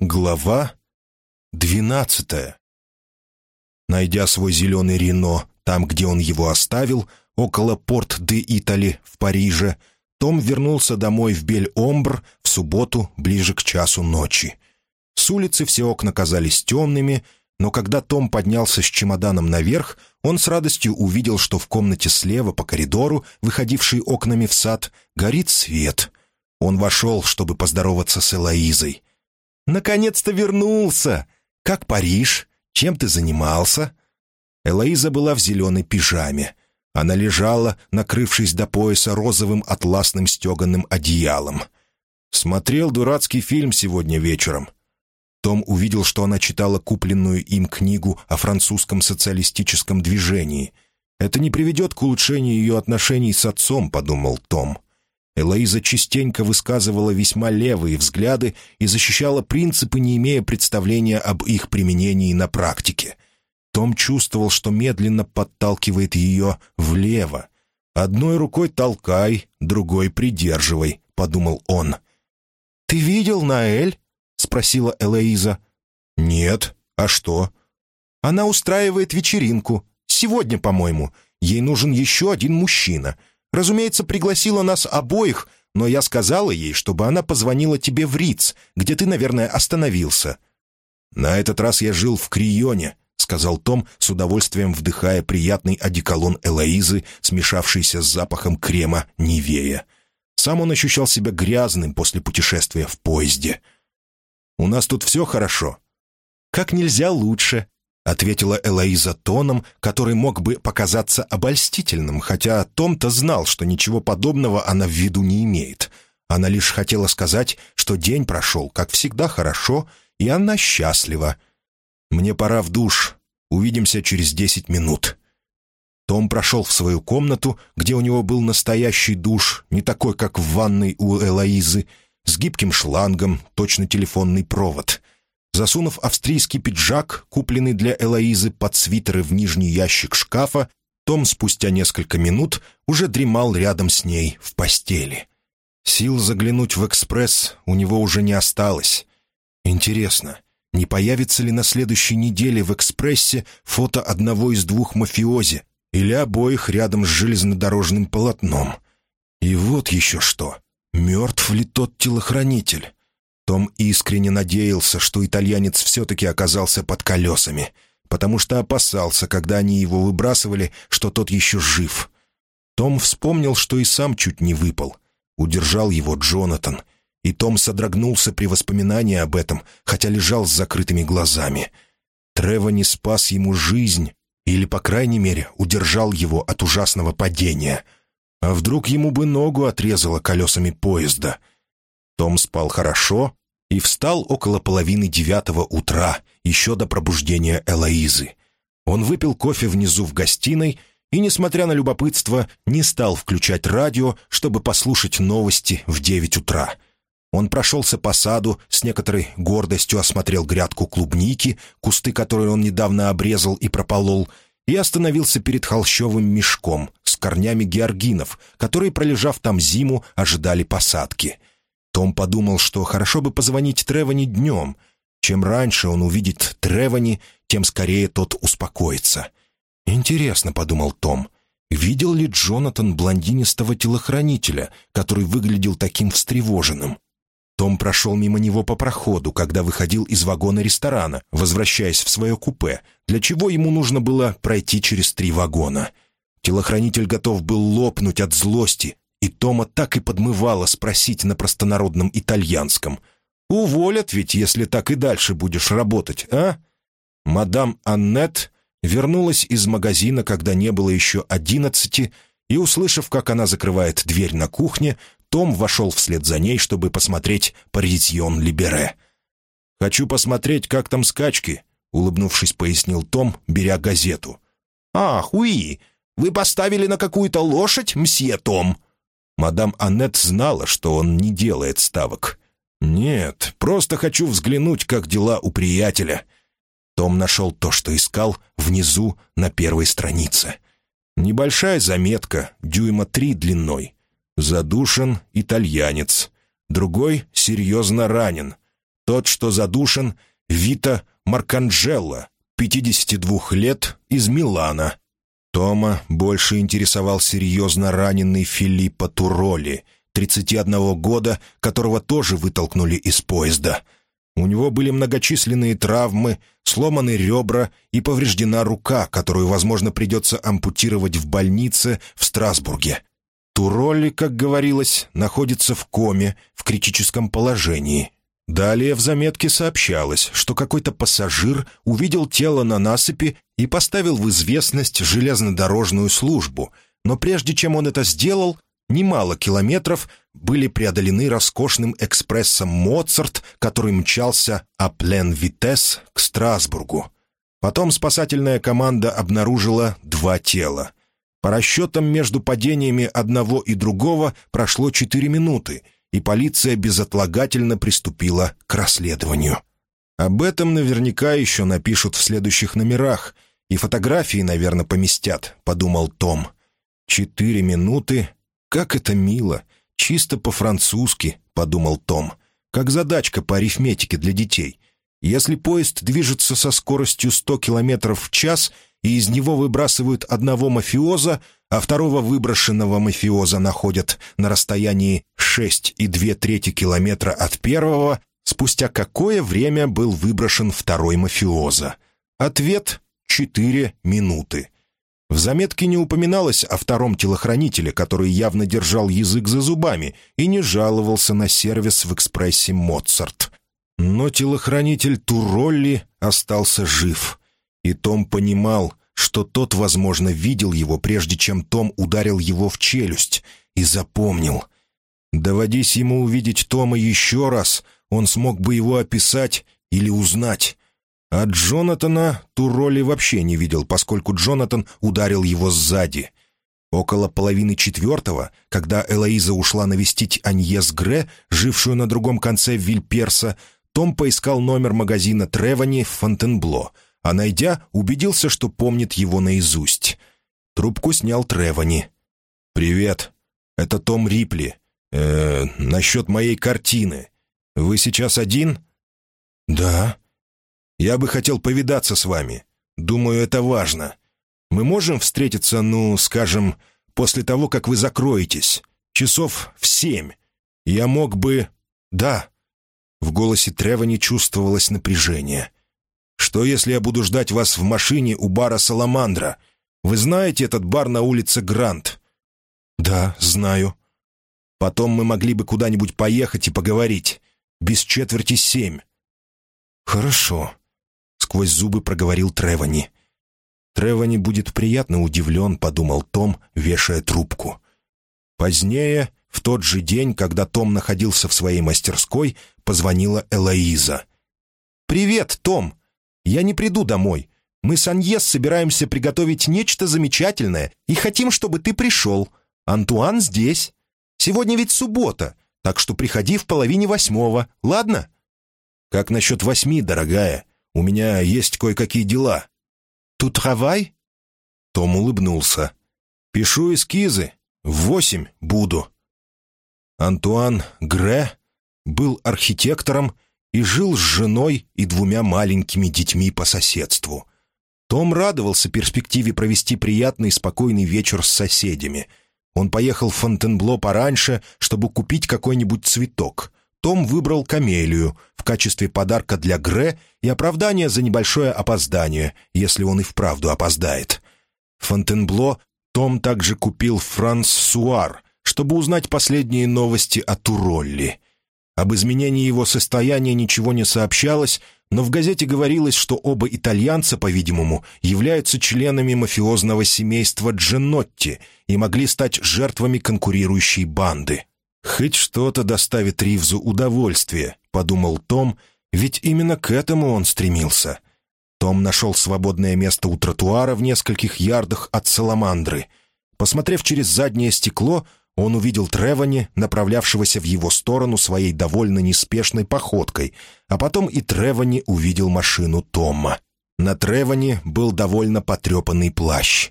Глава двенадцатая Найдя свой зеленый Рено там, где он его оставил, около Порт-де-Итали в Париже, Том вернулся домой в Бель-Омбр в субботу ближе к часу ночи. С улицы все окна казались темными, но когда Том поднялся с чемоданом наверх, он с радостью увидел, что в комнате слева по коридору, выходившей окнами в сад, горит свет. Он вошел, чтобы поздороваться с Элоизой. «Наконец-то вернулся! Как Париж? Чем ты занимался?» Элоиза была в зеленой пижаме. Она лежала, накрывшись до пояса розовым атласным стеганым одеялом. «Смотрел дурацкий фильм сегодня вечером. Том увидел, что она читала купленную им книгу о французском социалистическом движении. «Это не приведет к улучшению ее отношений с отцом», — подумал Том. Элоиза частенько высказывала весьма левые взгляды и защищала принципы, не имея представления об их применении на практике. Том чувствовал, что медленно подталкивает ее влево. «Одной рукой толкай, другой придерживай», — подумал он. «Ты видел Наэль?» — спросила Элоиза. «Нет. А что?» «Она устраивает вечеринку. Сегодня, по-моему. Ей нужен еще один мужчина. Разумеется, пригласила нас обоих, но я сказала ей, чтобы она позвонила тебе в Риц, где ты, наверное, остановился». «На этот раз я жил в Крионе», — сказал Том, с удовольствием вдыхая приятный одеколон Элоизы, смешавшийся с запахом крема Нивея. Сам он ощущал себя грязным после путешествия в поезде. У нас тут все хорошо». «Как нельзя лучше», — ответила Элоиза тоном, который мог бы показаться обольстительным, хотя Том-то знал, что ничего подобного она в виду не имеет. Она лишь хотела сказать, что день прошел, как всегда, хорошо, и она счастлива. «Мне пора в душ. Увидимся через десять минут». Том прошел в свою комнату, где у него был настоящий душ, не такой, как в ванной у Элоизы, с гибким шлангом, точно телефонный провод. Засунув австрийский пиджак, купленный для Элоизы под свитеры в нижний ящик шкафа, том спустя несколько минут уже дремал рядом с ней в постели. Сил заглянуть в «Экспресс» у него уже не осталось. Интересно, не появится ли на следующей неделе в «Экспрессе» фото одного из двух мафиози или обоих рядом с железнодорожным полотном? И вот еще что. Мертв ли тот телохранитель? Том искренне надеялся, что итальянец все-таки оказался под колесами, потому что опасался, когда они его выбрасывали, что тот еще жив. Том вспомнил, что и сам чуть не выпал. Удержал его Джонатан. И Том содрогнулся при воспоминании об этом, хотя лежал с закрытыми глазами. Трево не спас ему жизнь, или, по крайней мере, удержал его от ужасного падения — а вдруг ему бы ногу отрезало колесами поезда? Том спал хорошо и встал около половины девятого утра, еще до пробуждения Элоизы. Он выпил кофе внизу в гостиной и, несмотря на любопытство, не стал включать радио, чтобы послушать новости в девять утра. Он прошелся по саду, с некоторой гордостью осмотрел грядку клубники, кусты которые он недавно обрезал и прополол, и остановился перед холщовым мешком с корнями георгинов, которые, пролежав там зиму, ожидали посадки. Том подумал, что хорошо бы позвонить Тревани днем. Чем раньше он увидит Тревани, тем скорее тот успокоится. «Интересно», — подумал Том, — видел ли Джонатан блондинистого телохранителя, который выглядел таким встревоженным? Том прошел мимо него по проходу, когда выходил из вагона ресторана, возвращаясь в свое купе, для чего ему нужно было пройти через три вагона. Телохранитель готов был лопнуть от злости, и Тома так и подмывало спросить на простонародном итальянском. «Уволят ведь, если так и дальше будешь работать, а?» Мадам Аннет вернулась из магазина, когда не было еще одиннадцати, и, услышав, как она закрывает дверь на кухне, том вошел вслед за ней, чтобы посмотреть «Паризьон Либере». «Хочу посмотреть, как там скачки», — улыбнувшись, пояснил Том, беря газету. «Ах, уи! Вы поставили на какую-то лошадь, мсье Том?» Мадам Аннет знала, что он не делает ставок. «Нет, просто хочу взглянуть, как дела у приятеля». Том нашел то, что искал, внизу, на первой странице. Небольшая заметка, дюйма три длиной. Задушен итальянец. Другой серьезно ранен. Тот, что задушен, Вита Марканджелло, 52 лет, из Милана. Тома больше интересовал серьезно раненый Филиппо Туроли, 31 года, которого тоже вытолкнули из поезда. У него были многочисленные травмы, сломаны ребра и повреждена рука, которую, возможно, придется ампутировать в больнице в Страсбурге. Туролли, как говорилось, находится в коме, в критическом положении. Далее в заметке сообщалось, что какой-то пассажир увидел тело на насыпи и поставил в известность железнодорожную службу, но прежде чем он это сделал, немало километров были преодолены роскошным экспрессом «Моцарт», который мчался «Аплен Витес» к Страсбургу. Потом спасательная команда обнаружила два тела. По расчетам между падениями одного и другого прошло четыре минуты — и полиция безотлагательно приступила к расследованию. Об этом наверняка еще напишут в следующих номерах, и фотографии, наверное, поместят, — подумал Том. Четыре минуты? Как это мило! Чисто по-французски, — подумал Том. Как задачка по арифметике для детей. Если поезд движется со скоростью 100 км в час, и из него выбрасывают одного мафиоза, а второго выброшенного мафиоза находят на расстоянии 6,2 трети километра от первого, спустя какое время был выброшен второй мафиоза? Ответ — 4 минуты. В заметке не упоминалось о втором телохранителе, который явно держал язык за зубами и не жаловался на сервис в экспрессе «Моцарт». Но телохранитель Туролли остался жив, и Том понимал — что тот, возможно, видел его, прежде чем Том ударил его в челюсть, и запомнил. Доводись ему увидеть Тома еще раз, он смог бы его описать или узнать. А Джонатана Туроли вообще не видел, поскольку Джонатан ударил его сзади. Около половины четвертого, когда Элоиза ушла навестить Аньес Гре, жившую на другом конце Вильперса, том поискал номер магазина Тревани в Фонтенбло — а найдя, убедился, что помнит его наизусть. Трубку снял Тревани. «Привет. Это Том Рипли. Э, насчет моей картины. Вы сейчас один?» «Да». «Я бы хотел повидаться с вами. Думаю, это важно. Мы можем встретиться, ну, скажем, после того, как вы закроетесь. Часов в семь. Я мог бы...» «Да». В голосе Тревани чувствовалось напряжение. Что, если я буду ждать вас в машине у бара «Саламандра»? Вы знаете этот бар на улице Грант?» «Да, знаю». «Потом мы могли бы куда-нибудь поехать и поговорить. Без четверти семь». «Хорошо», — сквозь зубы проговорил Тревани. «Тревани будет приятно удивлен», — подумал Том, вешая трубку. Позднее, в тот же день, когда Том находился в своей мастерской, позвонила Элоиза. «Привет, Том!» Я не приду домой. Мы с Аньес собираемся приготовить нечто замечательное и хотим, чтобы ты пришел. Антуан здесь. Сегодня ведь суббота, так что приходи в половине восьмого, ладно?» «Как насчет восьми, дорогая? У меня есть кое-какие дела». «Тут travail?» Том улыбнулся. «Пишу эскизы. В восемь буду». Антуан Гре был архитектором и жил с женой и двумя маленькими детьми по соседству. Том радовался перспективе провести приятный спокойный вечер с соседями. Он поехал в Фонтенбло пораньше, чтобы купить какой-нибудь цветок. Том выбрал камелию в качестве подарка для Гре и оправдания за небольшое опоздание, если он и вправду опоздает. В Фонтенбло том также купил Франс Суар, чтобы узнать последние новости о Туролли. Об изменении его состояния ничего не сообщалось, но в газете говорилось, что оба итальянца, по-видимому, являются членами мафиозного семейства Дженотти и могли стать жертвами конкурирующей банды. «Хоть что-то доставит Ривзу удовольствие», — подумал Том, ведь именно к этому он стремился. Том нашел свободное место у тротуара в нескольких ярдах от Саламандры. Посмотрев через заднее стекло, он увидел Тревани, направлявшегося в его сторону своей довольно неспешной походкой, а потом и Тревани увидел машину Тома. На Тревани был довольно потрепанный плащ.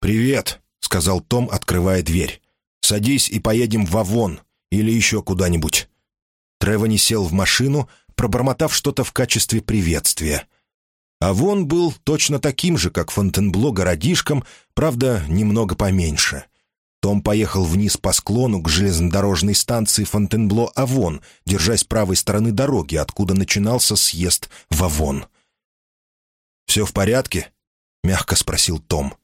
«Привет», — сказал Том, открывая дверь. «Садись и поедем в Авон или еще куда-нибудь». Тревани сел в машину, пробормотав что-то в качестве приветствия. А вон был точно таким же, как Фонтенбло городишком, правда, немного поменьше. Том поехал вниз по склону к железнодорожной станции Фонтенбло-Авон, держась правой стороны дороги, откуда начинался съезд в Авон. «Все в порядке?» — мягко спросил Том.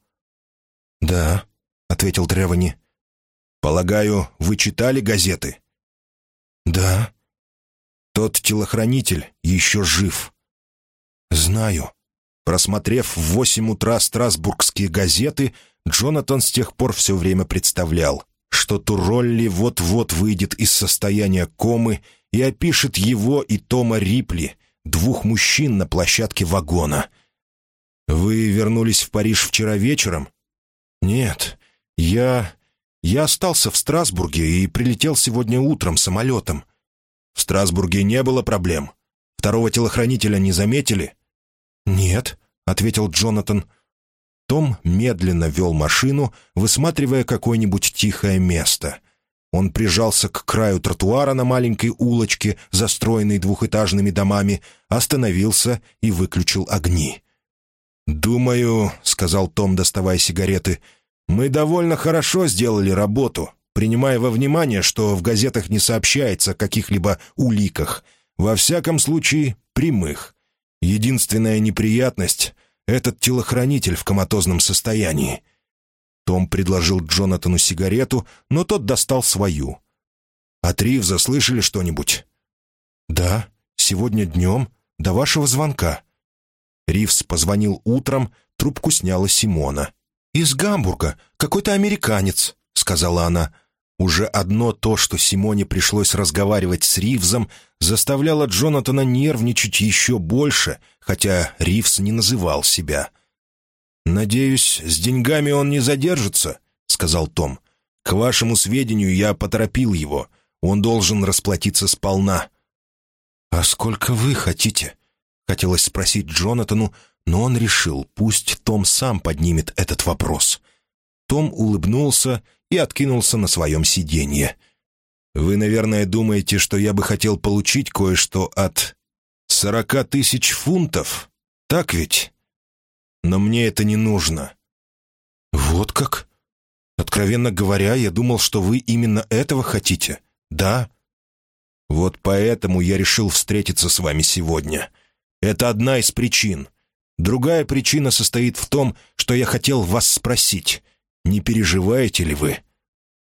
«Да», — ответил Тревани. «Полагаю, вы читали газеты?» «Да». «Тот телохранитель еще жив». «Знаю». Просмотрев в восемь утра страсбургские газеты, Джонатан с тех пор все время представлял, что Туролли вот-вот выйдет из состояния комы и опишет его и Тома Рипли, двух мужчин на площадке вагона. «Вы вернулись в Париж вчера вечером?» «Нет, я... я остался в Страсбурге и прилетел сегодня утром самолетом». «В Страсбурге не было проблем? Второго телохранителя не заметили?» «Нет», — ответил Джонатан. Том медленно вел машину, высматривая какое-нибудь тихое место. Он прижался к краю тротуара на маленькой улочке, застроенной двухэтажными домами, остановился и выключил огни. «Думаю», — сказал Том, доставая сигареты, — «мы довольно хорошо сделали работу, принимая во внимание, что в газетах не сообщается о каких-либо уликах, во всяком случае прямых. Единственная неприятность — этот телохранитель в коматозном состоянии». Том предложил Джонатану сигарету, но тот достал свою. «От Ривза слышали что-нибудь?» «Да, сегодня днем, до вашего звонка». Ривз позвонил утром, трубку сняла Симона. «Из Гамбурга, какой-то американец», — сказала она. Уже одно то, что Симоне пришлось разговаривать с Ривзом, заставляло Джонатана нервничать еще больше, хотя Ривз не называл себя. «Надеюсь, с деньгами он не задержится», — сказал Том. «К вашему сведению, я поторопил его. Он должен расплатиться сполна». «А сколько вы хотите?» — хотелось спросить Джонатану, но он решил, пусть Том сам поднимет этот вопрос. Том улыбнулся и откинулся на своем сиденье. «Вы, наверное, думаете, что я бы хотел получить кое-что от сорока тысяч фунтов? Так ведь? Но мне это не нужно». «Вот как? Откровенно говоря, я думал, что вы именно этого хотите. Да?» «Вот поэтому я решил встретиться с вами сегодня. Это одна из причин. Другая причина состоит в том, что я хотел вас спросить не переживаете ли вы?»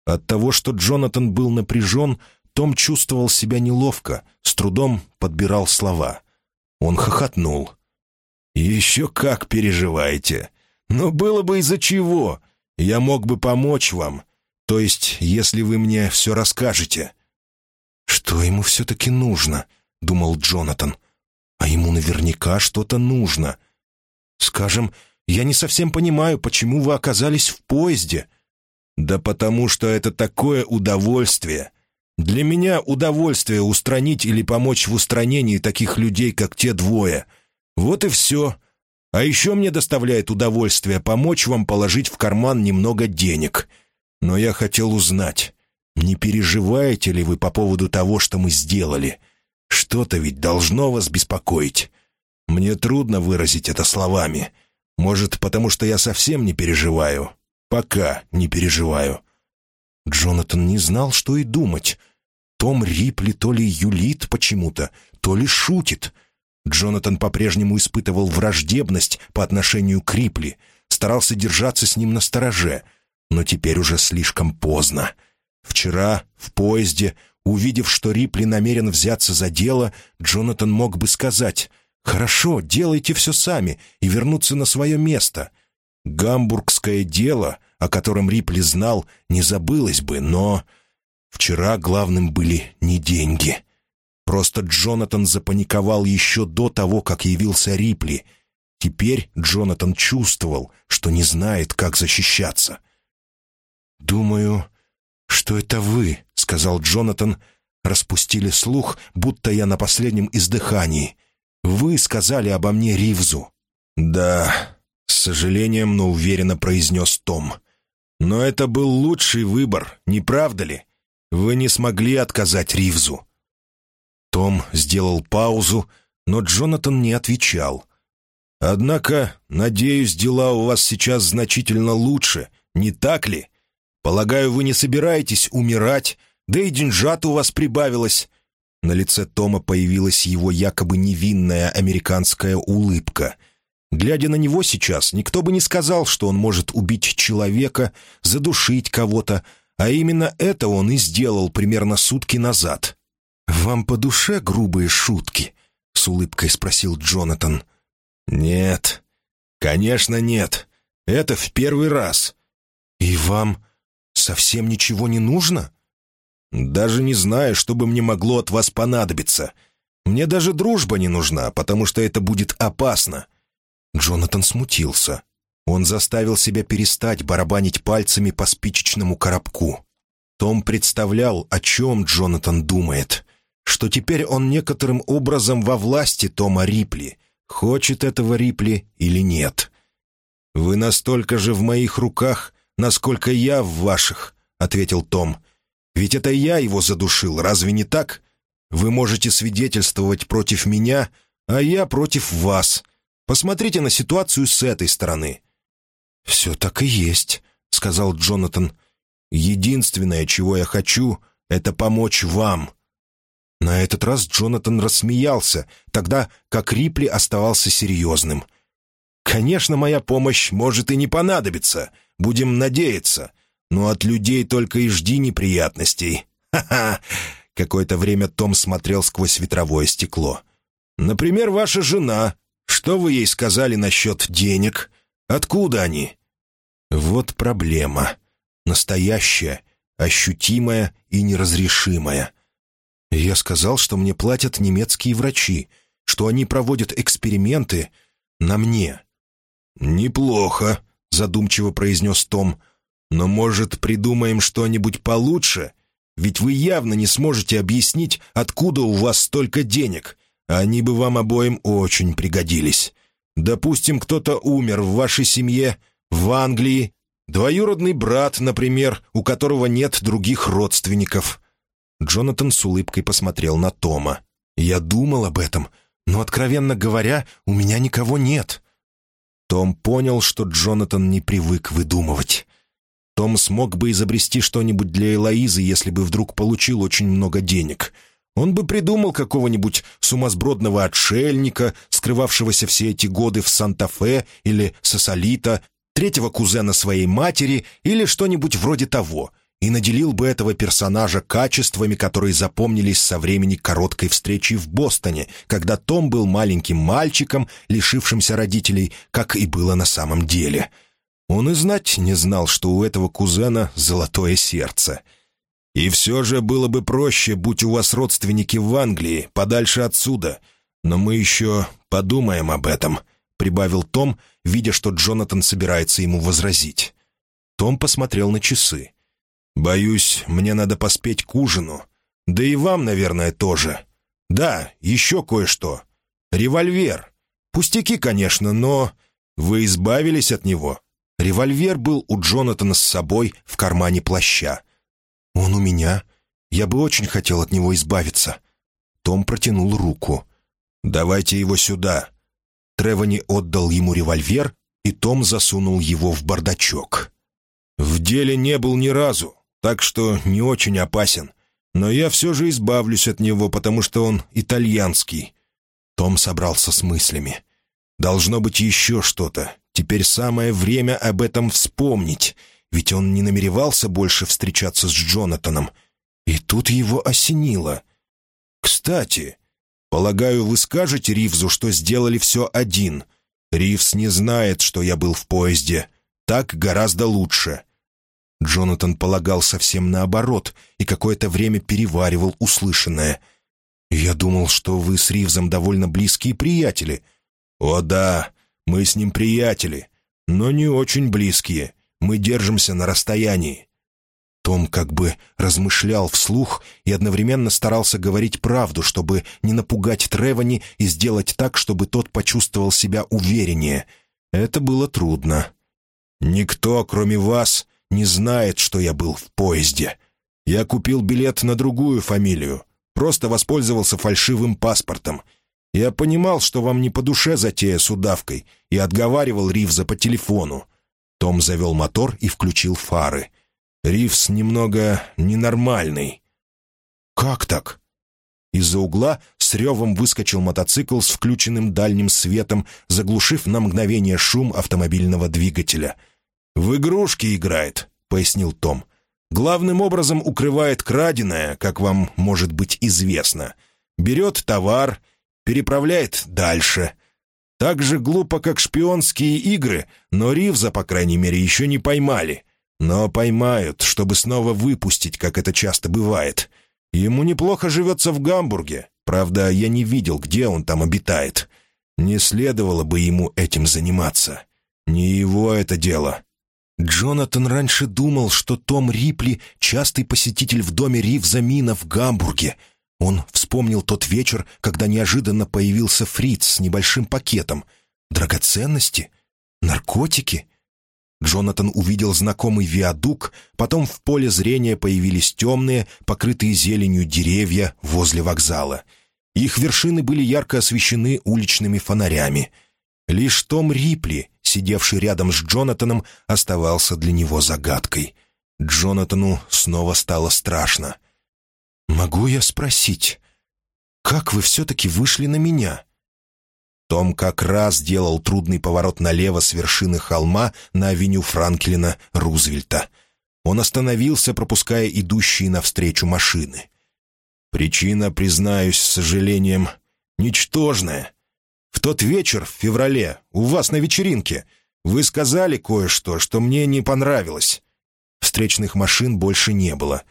От того, что Джонатан был напряжен, том чувствовал себя неловко, с трудом подбирал слова. Он хохотнул. «Еще как переживаете! Но было бы из-за чего! Я мог бы помочь вам, то есть, если вы мне все расскажете». «Что ему все-таки нужно?» — думал Джонатан. «А ему наверняка что-то нужно. Скажем, я не совсем понимаю, почему вы оказались в поезде». «Да потому что это такое удовольствие. Для меня удовольствие устранить или помочь в устранении таких людей, как те двое. Вот и все. А еще мне доставляет удовольствие помочь вам положить в карман немного денег. Но я хотел узнать, не переживаете ли вы по поводу того, что мы сделали? Что-то ведь должно вас беспокоить. Мне трудно выразить это словами». Может, потому что я совсем не переживаю? Пока не переживаю». Джонатан не знал, что и думать. Том Рипли то ли юлит почему-то, то ли шутит. Джонатан по-прежнему испытывал враждебность по отношению к Рипли, старался держаться с ним на стороже, но теперь уже слишком поздно. Вчера, в поезде, увидев, что Рипли намерен взяться за дело, Джонатан мог бы сказать — Хорошо, делайте все сами и вернуться на свое место. Гамбургское дело, о котором Рипли знал, не забылось бы, но... Вчера главным были не деньги. Просто Джонатан запаниковал еще до того, как явился Рипли. Теперь Джонатан чувствовал, что не знает, как защищаться. «Думаю, что это вы», — сказал Джонатан, — распустили слух, будто я на последнем издыхании. Вы сказали обо мне Ривзу». «Да», — с сожалением, но уверенно произнес Том. «Но это был лучший выбор, не правда ли? Вы не смогли отказать Ривзу». Том сделал паузу, но Джонатан не отвечал. «Однако, надеюсь, дела у вас сейчас значительно лучше, не так ли? Полагаю, вы не собираетесь умирать, да и деньжат у вас прибавилось». На лице Тома появилась его якобы невинная американская улыбка. Глядя на него сейчас, никто бы не сказал, что он может убить человека, задушить кого-то, а именно это он и сделал примерно сутки назад. «Вам по душе грубые шутки?» — с улыбкой спросил Джонатан. «Нет, конечно нет. Это в первый раз». «И вам совсем ничего не нужно?» «Даже не знаю, что бы мне могло от вас понадобиться. Мне даже дружба не нужна, потому что это будет опасно». Джонатан смутился. Он заставил себя перестать барабанить пальцами по спичечному коробку. Том представлял, о чем Джонатан думает что теперь он некоторым образом во власти Тома Рипли, хочет этого Рипли или нет. «Вы настолько же в моих руках, насколько я в ваших», — ответил Том. «Ведь это я его задушил, разве не так? Вы можете свидетельствовать против меня, а я против вас. Посмотрите на ситуацию с этой стороны». «Все так и есть», — сказал Джонатан. «Единственное, чего я хочу, — это помочь вам. На этот раз Джонатан рассмеялся, тогда как Рипли оставался серьезным. «Конечно, моя помощь может и не понадобиться. Будем надеяться. Но от людей только и жди неприятностей. Ха-ха!» Какое-то время Том смотрел сквозь ветровое стекло. «Например, ваша жена. Что вы ей сказали насчет денег? Откуда они?» «Вот проблема. Настоящая, ощутимая и неразрешимая». Я сказал, что мне платят немецкие врачи, что они проводят эксперименты на мне. «Неплохо», — задумчиво произнес Том. «Но, может, придумаем что-нибудь получше? Ведь вы явно не сможете объяснить, откуда у вас столько денег, они бы вам обоим очень пригодились. Допустим, кто-то умер в вашей семье, в Англии, двоюродный брат, например, у которого нет других родственников. Джонатан с улыбкой посмотрел на Тома. «Я думал об этом, но, откровенно говоря, у меня никого нет». Том понял, что Джонатан не привык выдумывать. Том смог бы изобрести что-нибудь для Элоизы, если бы вдруг получил очень много денег. Он бы придумал какого-нибудь сумасбродного отшельника, скрывавшегося все эти годы в Санта-Фе или Сосолита, третьего кузена своей матери или что-нибудь вроде того — и наделил бы этого персонажа качествами, которые запомнились со времени короткой встречи в Бостоне, когда Том был маленьким мальчиком, лишившимся родителей, как и было на самом деле. Он и знать не знал, что у этого кузена золотое сердце. «И все же было бы проще, будь у вас родственники в Англии, подальше отсюда. Но мы еще подумаем об этом», — прибавил Том, видя, что Джонатан собирается ему возразить. Том посмотрел на часы. «Боюсь, мне надо поспеть к ужину. Да и вам, наверное, тоже. Да, еще кое-что. Револьвер. Пустяки, конечно, но... Вы избавились от него?» Револьвер был у Джонатана с собой в кармане плаща. «Он у меня. Я бы очень хотел от него избавиться». Том протянул руку. «Давайте его сюда». Тревани отдал ему револьвер, и Том засунул его в бардачок. «В деле не был ни разу так что не очень опасен. Но я все же избавлюсь от него, потому что он итальянский». Том собрался с мыслями. «Должно быть еще что-то. Теперь самое время об этом вспомнить, ведь он не намеревался больше встречаться с Джонатаном. И тут его осенило. Кстати, полагаю, вы скажете Ривзу, что сделали все один. Ривз не знает, что я был в поезде. Так гораздо лучше. Джонатан полагал совсем наоборот и какое-то время переваривал услышанное. «Я думал, что вы с Ривзом довольно близкие приятели». «О да, мы с ним приятели, но не очень близкие. Мы держимся на расстоянии». Том как бы размышлял вслух и одновременно старался говорить правду, чтобы не напугать Тревани и сделать так, чтобы тот почувствовал себя увереннее. Это было трудно. «Никто, кроме вас, не знает, что я был в поезде. Я купил билет на другую фамилию. просто воспользовался фальшивым паспортом. Я понимал, что вам не по душе затея с удавкой, и отговаривал Ривза по телефону. Том завел мотор и включил фары. Ривз немного ненормальный. «Как так?» Из-за угла с ревом выскочил мотоцикл с включенным дальним светом, заглушив на мгновение шум автомобильного двигателя. «В игрушки играет», — пояснил Том. «Главным образом укрывает краденое, как вам может быть известно. Берет товар, переправляет дальше. Так же глупо, как шпионские игры, но Ривза, по крайней мере, еще не поймали. Но поймают, чтобы снова выпустить, как это часто бывает». Ему неплохо живется в Гамбурге. Правда, я не видел, где он там обитает. Не следовало бы ему этим заниматься. Не его это дело. Джонатан раньше думал, что Том Рипли — частый посетитель в доме Ривза Мина в Гамбурге. Он вспомнил тот вечер, когда неожиданно появился Фриц с небольшим пакетом. Драгоценности? Наркотики? Джонатан увидел знакомый виадук, потом в поле зрения появились темные, покрытые зеленью деревья возле вокзала. Их вершины были ярко освещены уличными фонарями. Лишь Том Рипли, сидевший рядом с Джонатаном, оставался для него загадкой. Джонатану снова стало страшно. «Могу я спросить, как вы все-таки вышли на меня?» Том как раз делал трудный поворот налево с вершины холма на авеню Франклина Рузвельта. Он остановился, пропуская идущие навстречу машины. Причина, признаюсь с сожалением, ничтожная. В тот вечер, в феврале, у вас на вечеринке, вы сказали кое-что, что мне не понравилось. Встречных машин больше не было.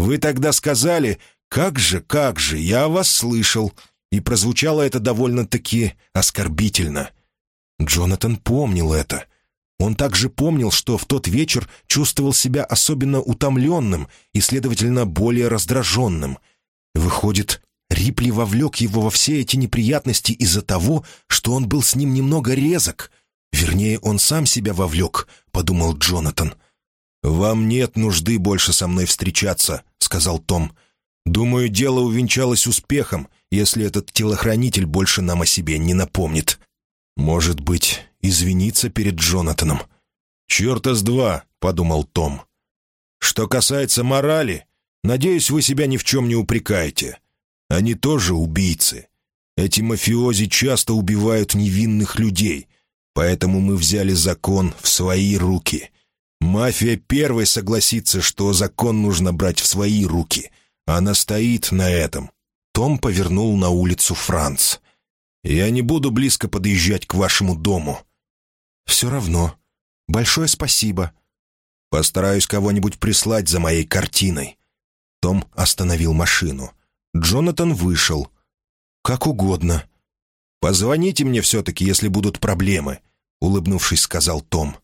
Вы тогда сказали, «Как же, как же, я вас слышал», и прозвучало это довольно-таки оскорбительно. Джонатан помнил это. Он также помнил, что в тот вечер чувствовал себя особенно утомленным и, следовательно, более раздраженным. Выходит, Рипли вовлек его во все эти неприятности из-за того, что он был с ним немного резок. Вернее, он сам себя вовлек, — подумал Джонатан. «Вам нет нужды больше со мной встречаться», — сказал Том. «Думаю, дело увенчалось успехом, если этот телохранитель больше нам о себе не напомнит. Может быть, извиниться перед Джонатаном? «Черта с два», — подумал Том. «Что касается морали, надеюсь, вы себя ни в чем не упрекаете. Они тоже убийцы. Эти мафиози часто убивают невинных людей, поэтому мы взяли закон в свои руки. Мафия первой согласится, что закон нужно брать в свои руки. Она стоит на этом, том повернул на улицу Франц. «Я не буду близко подъезжать к вашему дому». «Все равно. Большое спасибо». «Постараюсь кого-нибудь прислать за моей картиной». Том остановил машину. Джонатан вышел. «Как угодно». «Позвоните мне все-таки, если будут проблемы», — улыбнувшись, сказал Том.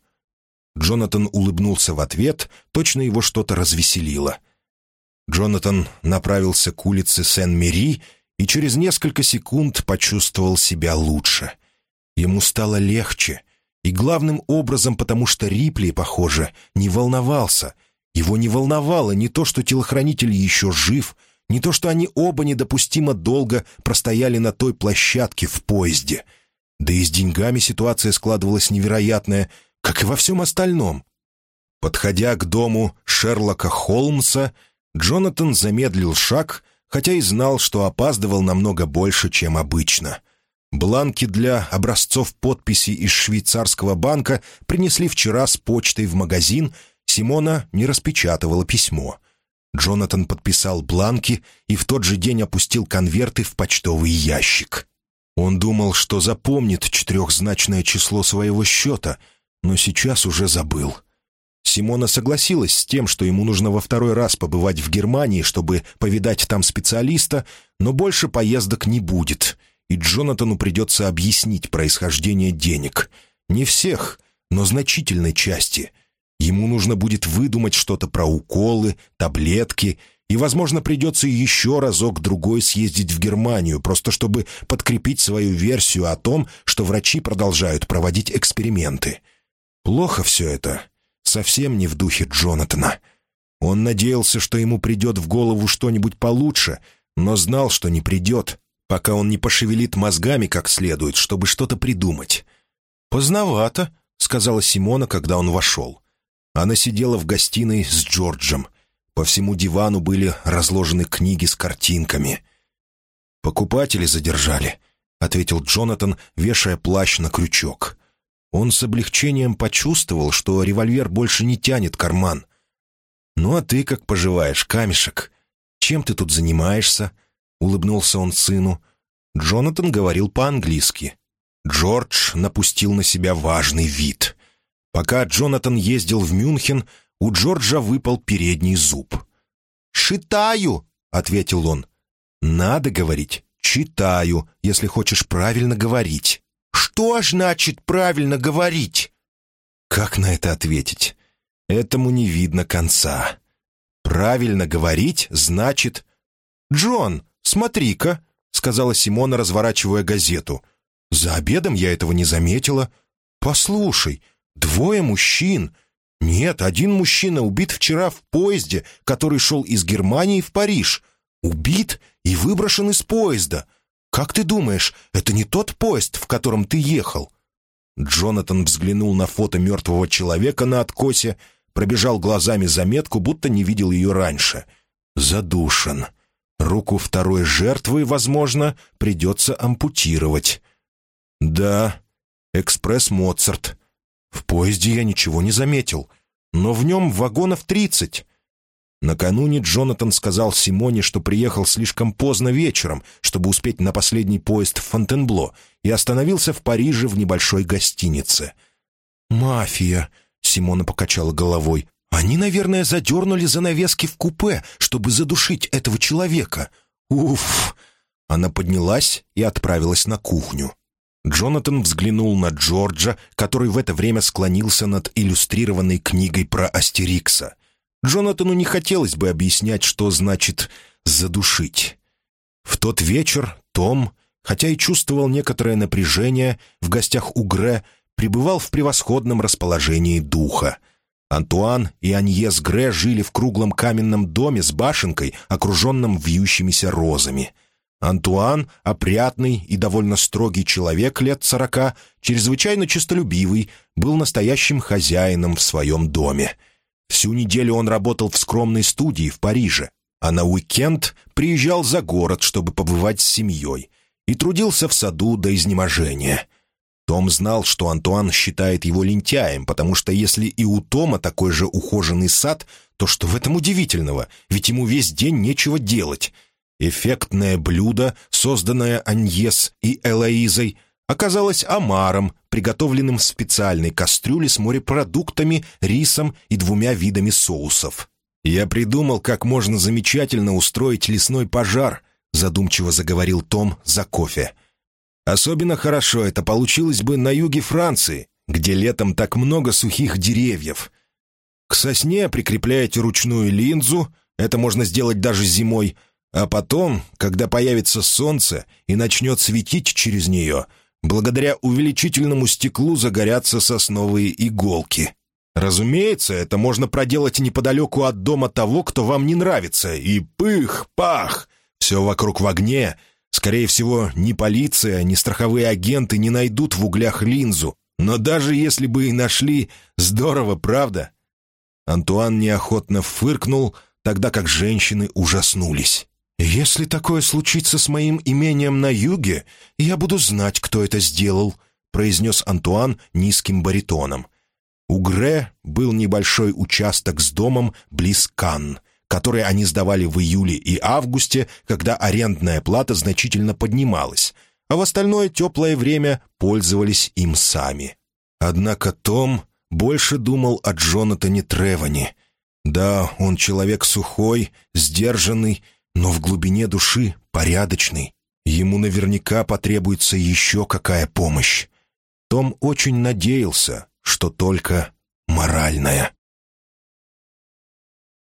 Джонатан улыбнулся в ответ, точно его что-то развеселило. Джонатан направился к улице Сен-Мери и через несколько секунд почувствовал себя лучше. Ему стало легче, и главным образом потому, что Рипли, похоже, не волновался. Его не волновало не то, что телохранитель еще жив, не то, что они оба недопустимо долго простояли на той площадке в поезде. Да и с деньгами ситуация складывалась невероятная, как и во всем остальном. Подходя к дому Шерлока Холмса, Джонатан замедлил шаг, хотя и знал, что опаздывал намного больше, чем обычно. Бланки для образцов подписи из швейцарского банка принесли вчера с почтой в магазин, Симона не распечатывала письмо. Джонатан подписал бланки и в тот же день опустил конверты в почтовый ящик. Он думал, что запомнит четырехзначное число своего счета, но сейчас уже забыл. Симона согласилась с тем, что ему нужно во второй раз побывать в Германии, чтобы повидать там специалиста, но больше поездок не будет, и Джонатану придется объяснить происхождение денег. Не всех, но значительной части. Ему нужно будет выдумать что-то про уколы, таблетки, и, возможно, придется еще разок-другой съездить в Германию, просто чтобы подкрепить свою версию о том, что врачи продолжают проводить эксперименты. Плохо все это совсем не в духе Джонатана. Он надеялся, что ему придет в голову что-нибудь получше, но знал, что не придет, пока он не пошевелит мозгами как следует, чтобы что-то придумать. «Поздновато», — сказала Симона, когда он вошел. Она сидела в гостиной с Джорджем. По всему дивану были разложены книги с картинками. «Покупатели задержали», — ответил Джонатан, вешая плащ на крючок. Он с облегчением почувствовал, что револьвер больше не тянет карман. «Ну а ты как поживаешь, камешек? Чем ты тут занимаешься?» — улыбнулся он сыну. Джонатан говорил по-английски. Джордж напустил на себя важный вид. Пока Джонатан ездил в Мюнхен, у Джорджа выпал передний зуб. «Шитаю», — ответил он. «Надо говорить «читаю», если хочешь правильно говорить». «Что значит правильно говорить?» Как на это ответить? Этому не видно конца. Правильно говорить значит... «Джон, смотри-ка», — сказала Симона, разворачивая газету. За обедом я этого не заметила. Послушай, двое мужчин. Нет, один мужчина убит вчера в поезде, который шел из Германии в Париж. Убит и выброшен из поезда. Как ты думаешь, это не тот поезд, в котором ты ехал?» Джонатан взглянул на фото мертвого человека на откосе, пробежал глазами заметку, будто не видел ее раньше. «Задушен. Руку второй жертвы, возможно, придется ампутировать. «Да, экспресс Моцарт. В поезде я ничего не заметил, но в нем вагонов тридцать». Накануне Джонатан сказал Симоне, что приехал слишком поздно вечером, чтобы успеть на последний поезд в Фонтенбло, и остановился в Париже в небольшой гостинице. «Мафия!» — Симона покачала головой. «Они, наверное, задернули занавески в купе, чтобы задушить этого человека. Уф!» Она поднялась и отправилась на кухню. Джонатан взглянул на Джорджа, который в это время склонился над иллюстрированной книгой про Астерикса. Джонатану не хотелось бы объяснять, что значит «задушить». В тот вечер Том, хотя и чувствовал некоторое напряжение, в гостях у Гре, пребывал в превосходном расположении духа. Антуан и Аньес Гре жили в круглом каменном доме с башенкой, окруженном вьющимися розами — Антуан, опрятный и довольно строгий человек лет сорока, чрезвычайно честолюбивый, был настоящим хозяином в своем доме. Всю неделю он работал в скромной студии в Париже, а на уикенд приезжал за город, чтобы побывать с семьей, и трудился в саду до изнеможения. Том знал, что Антуан считает его лентяем, потому что если и у Тома такой же ухоженный сад, то что в этом удивительного, ведь ему весь день нечего делать — Эффектное блюдо, созданное Аньес и Элоизой, оказалось омаром, приготовленным в специальной кастрюле с морепродуктами, рисом и двумя видами соусов. «Я придумал, как можно замечательно устроить лесной пожар», задумчиво заговорил Том за кофе. «Особенно хорошо это получилось бы на юге Франции, где летом так много сухих деревьев. К сосне прикрепляете ручную линзу, это можно сделать даже зимой, а потом, когда появится солнце и начнет светить через нее, благодаря увеличительному стеклу загорятся сосновые иголки. Разумеется, это можно проделать неподалеку от дома того, кто вам не нравится, и пых-пах, все вокруг в огне. Скорее всего, ни полиция, ни страховые агенты не найдут в углях линзу. Но даже если бы и нашли, здорово, правда?» Антуан неохотно фыркнул, тогда как женщины ужаснулись. «Если такое случится с моим имением на юге, я буду знать, кто это сделал», произнес Антуан низким баритоном. У Гре был небольшой участок с домом близ Канн, который они сдавали в июле и августе, когда арендная плата значительно поднималась, а в остальное теплое время пользовались им сами. Однако Том больше думал о Джонатане Тревоне. Да, он человек сухой, сдержанный, но в глубине души порядочный. Ему наверняка потребуется еще какая помощь. Том очень надеялся, что только моральная.